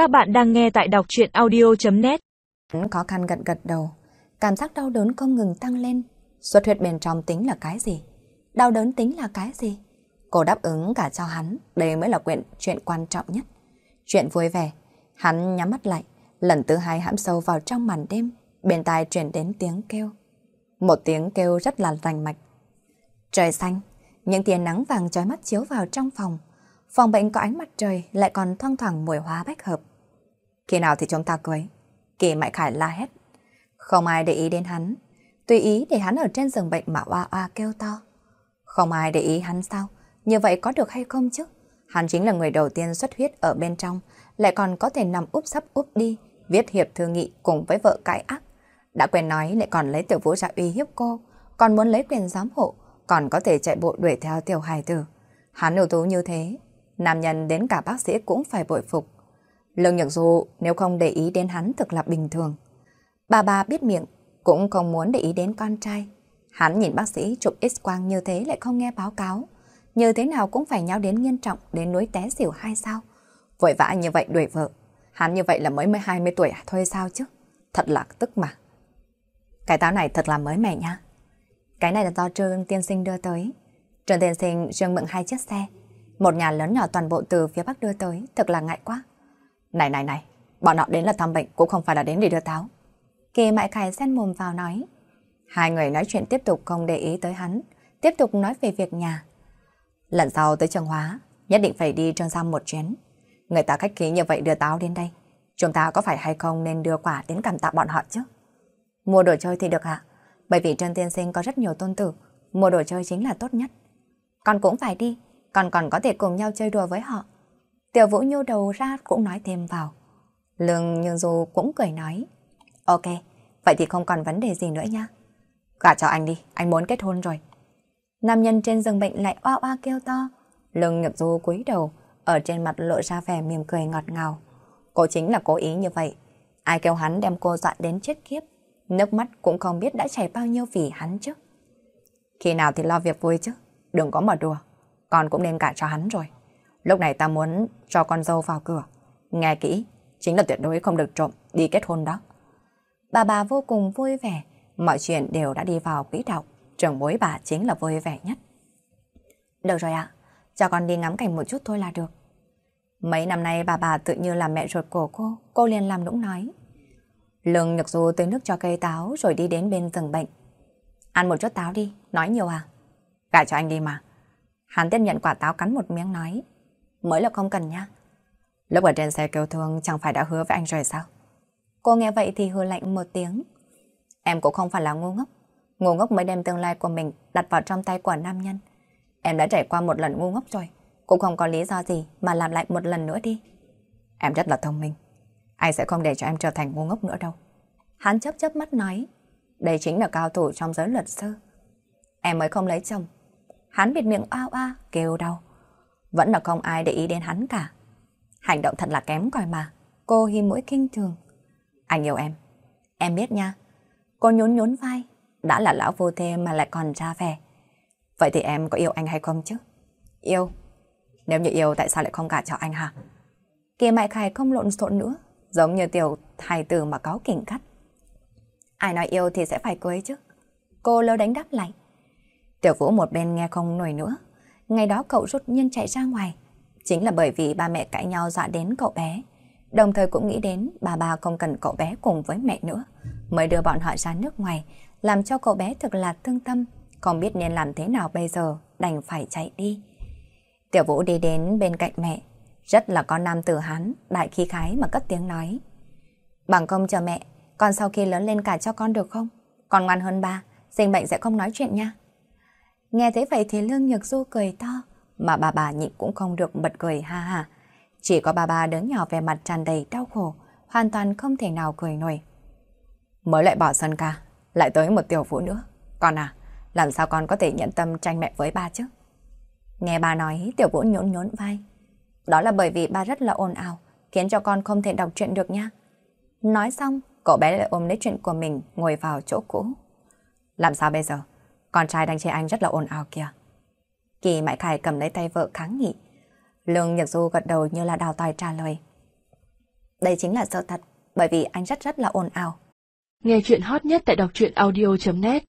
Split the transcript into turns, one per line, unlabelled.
Các bạn đang nghe tại đọc chuyện audio.net
Khó khăn gật gật đầu, cảm giác đau đớn không ngừng tăng lên. Xuất huyết bên trong tính là cái gì? Đau đớn tính là cái gì? Cô đáp ứng cả cho hắn, đây mới là chuyện, chuyện quan trọng nhất. Chuyện vui vẻ, hắn nhắm mắt lại, lần thứ hai hãm sâu vào trong màn đêm, bên tai truyền đến tiếng kêu. Một tiếng kêu rất là rành mạch. Trời xanh, những tia nắng vàng chói mắt chiếu vào trong phòng. Phòng bệnh có ánh mặt trời lại còn thoang thoảng mùi hoa bách hợp. Khi nào thì chúng ta cưới? Kỳ Mại Khải la hét. Không ai để ý đến hắn. Tùy ý để hắn ở trên giường bệnh mà oa oa kêu to. Không ai để ý hắn sao? Như vậy có được hay không chứ? Hắn chính là người đầu tiên xuất huyết ở bên trong, lại còn có thể nằm úp sắp úp đi, viết hiệp thư nghị cùng với vợ cãi ác. Đã quen nói lại còn lấy tiểu vũ ra uy hiếp cô, còn muốn lấy quyền giám hộ, còn có thể chạy bộ đuổi theo tiểu hài tử. Hắn ưu tú như thế, nam nhân đến cả bác sĩ cũng phải bội phục. Lương Nhật Du nếu không để ý đến hắn thực là bình thường. Bà bà biết miệng, cũng không muốn để ý đến con trai. Hắn nhìn bác sĩ chụp x-quang như thế lại không nghe báo cáo. Như thế nào cũng phải nhau đến nghiêm trọng đến núi té xỉu hay sao? Vội vã như vậy đuổi vợ. Hắn như vậy là mới mới 20 tuổi à? thôi sao chứ? Thật là tức mà. Cái táo này thật là mới mẻ nha. Cái này là do Trương Tiên Sinh đưa tới. Trương Tiên Sinh riêng mượn hai chiếc xe. Một nhà lớn nhỏ toàn bộ từ phía Bắc đưa tới, thật là ngại quá. Này này này, bọn họ đến là thăm bệnh cũng không phải là đến để đưa táo. Kỳ mại khải xen mồm vào nói. Hai người nói chuyện tiếp tục không để ý tới hắn, tiếp tục nói về việc nhà. Lần sau tới trường hóa, nhất định phải đi trương giam một chuyến. Người ta khách khí như vậy đưa táo đến đây. Chúng ta có phải hay không nên đưa quả đến cảm tạ bọn họ chứ? Mua đồ chơi thì được ạ. Bởi vì Trương Tiên Sinh có rất nhiều tôn tử, mua đồ chơi chính là tốt nhất. Con cũng phải đi, con còn có thể cùng nhau chơi đùa với họ. Tiểu Vũ nhô đầu ra cũng nói thêm vào. Lương Nhương Du cũng cười nói. Ok, vậy thì không còn vấn đề gì nữa nha. Gả cho anh đi, anh muốn kết hôn rồi. Nam nhân trên giường bệnh lại oa oa kêu to. Lương Nhật Du cúi đầu, ở trên mặt lộ ra vẻ mỉm cười ngọt ngào. Cô chính là cố ý như vậy. Ai kêu hắn đem cô dọa đến chết kiếp. Nước mắt cũng không biết đã chảy bao nhiêu vì hắn chứ. Khi nào thì lo việc vui chứ, đừng có mở đùa. Con cũng nên cả cho hắn rồi. Lúc này ta muốn cho con dâu vào cửa. Nghe kỹ, chính là tuyệt đối không được trộm đi kết hôn đó. Bà bà vô cùng vui vẻ, mọi chuyện đều đã đi vào quỹ đạo, trưởng bối bà chính là vui vẻ nhất. Được rồi ạ, cho con đi ngắm cảnh một chút thôi là được. Mấy năm nay bà bà tự như là mẹ ruột của cô, cô liền làm nũng nói. Lương Nhược Du tưới nước cho cây táo rồi đi đến bên giường bệnh. Ăn một chút táo đi, nói nhiều à? Gả cho anh đi mà. Hắn tiếp nhận quả táo cắn một miếng nói. Mới là không cần nha. Lúc ở trên xe kêu thương chẳng phải đã hứa với anh rồi sao? Cô nghe vậy thì hứa lạnh một tiếng. Em cũng không phải là ngu ngốc. Ngu ngốc mới đem tương lai của mình đặt vào trong tay của nam nhân. Em đã trải qua một lần ngu ngốc rồi. Cũng không có lý do gì mà làm lại một lần nữa đi. Em rất là thông minh. Anh sẽ không để cho em trở thành ngu ngốc nữa đâu. Hắn chấp chấp mắt nói. Đây chính là cao thủ trong giới luật sư. Em mới không lấy chồng. Hắn bịt miệng ao a, kêu đau. Vẫn là không ai để ý đến hắn cả. Hành động thật là kém coi mà. Cô hi mũi kinh thường. Anh yêu em. Em biết nha. Cô nhún nhún vai. Đã là lão vô thê mà lại còn ra vẻ. Vậy thì em có yêu anh hay không chứ? Yêu. Nếu như yêu, tại sao lại không gả cho anh hả? Kỳ mại khải không lộn xộn nữa. Giống như tiểu hài tử mà có kỉnh cắt. Ai nói yêu thì sẽ phải cưới chứ. Cô lơ đánh đáp lại. Tiểu vũ một bên nghe không nổi nữa. Ngày đó cậu rút nhiên chạy ra ngoài. Chính là bởi vì ba mẹ cãi nhau dọa đến cậu bé. Đồng thời cũng nghĩ đến bà bà không cần cậu bé cùng với mẹ nữa. Mới đưa bọn họ ra nước ngoài, làm cho cậu bé thực là thương tâm. Không biết nên làm thế nào bây giờ, đành phải chạy đi. Tiểu vũ đi đến bên cạnh mẹ. Rất là con nam tử hán, đại khí khái mà cất tiếng nói. Bằng công chờ mẹ, con sau khi lớn lên cả cho con được không? Con ngoan hơn ba, sinh bệnh sẽ không nói chuyện nha. Nghe thế vậy thì Lương Nhược Du cười to, mà bà bà nhịn cũng không được bật cười ha ha. Chỉ có bà bà đứa nhỏ về mặt tràn đầy đau khổ, hoàn toàn không thể nào cười nổi. Mới lại bỏ sân ca, lại tới một tiểu vũ nữa. Con à, làm sao con có thể nhận tâm tranh mẹ với ba chứ? Nghe bà nói, tiểu vũ nhốn nhốn vai. Đó là bởi vì ba rất là ồn ào, khiến cho con không thể đọc chuyện được nha. Nói xong, cậu bé lại ôm lấy chuyện của mình, ngồi vào chỗ cũ. Làm sao bây giờ? Con trai đang chê anh rất là ồn ào kìa. Kỳ Mại Khải cầm lấy tay vợ kháng nghị. Lương Nhật Du gật đầu như là đào tài trả lời. Đây chính là sự thật, bởi vì anh rất rất là ồn ào.
Nghe chuyện hot nhất tại đọc truyện audio.net